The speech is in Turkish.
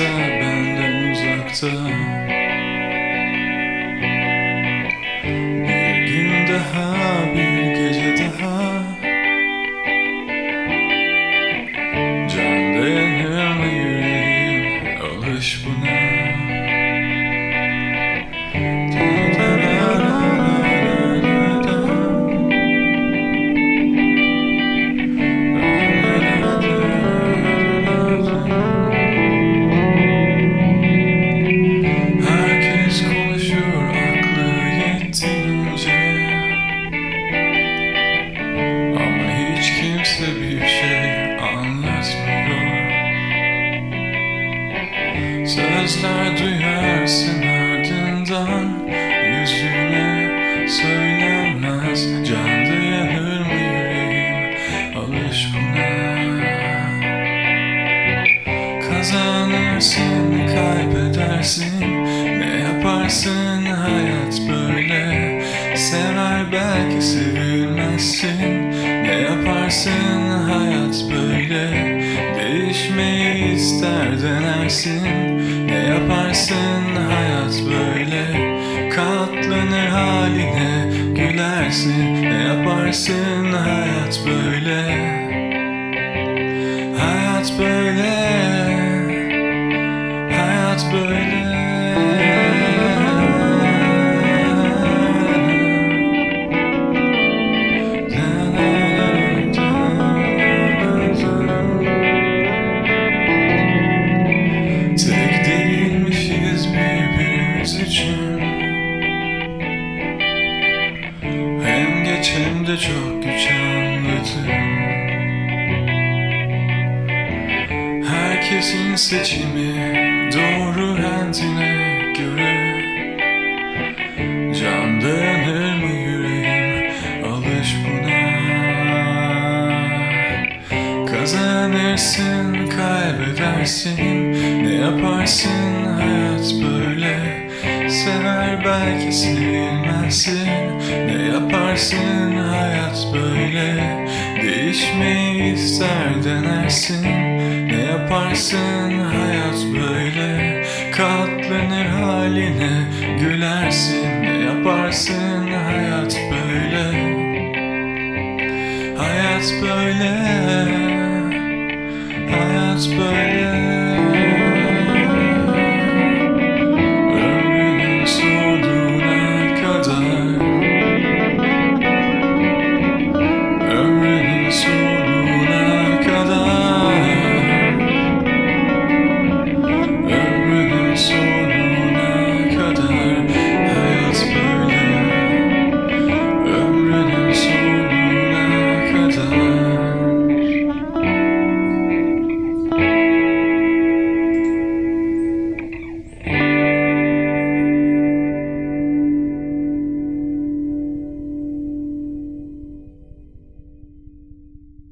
uzakta benden uzakta alış buna Kazanırsın, kaybedersin. Ne yaparsın hayat böyle? Sever belki sevilmezsin. Ne yaparsın hayat böyle? Değişmeyi ister denersin. Ne yaparsın hayat böyle? Katlanır haline gülersin. Ne yaparsın hayat böyle birbirimiz için. Hem geç hem de çok güç anladım Herkesin seçimi doğru kendine göre. Can dayanır mı yüreğim alış buna? Kazanırsın kaybedersin. Ne yaparsın hayat böyle Sever belki sevilmezsin Ne yaparsın hayat böyle? Değişmeyi ister denersin. Ne yaparsın hayat böyle? Katlanır haline gülersin. Ne yaparsın hayat böyle? Hayat böyle. Hayat böyle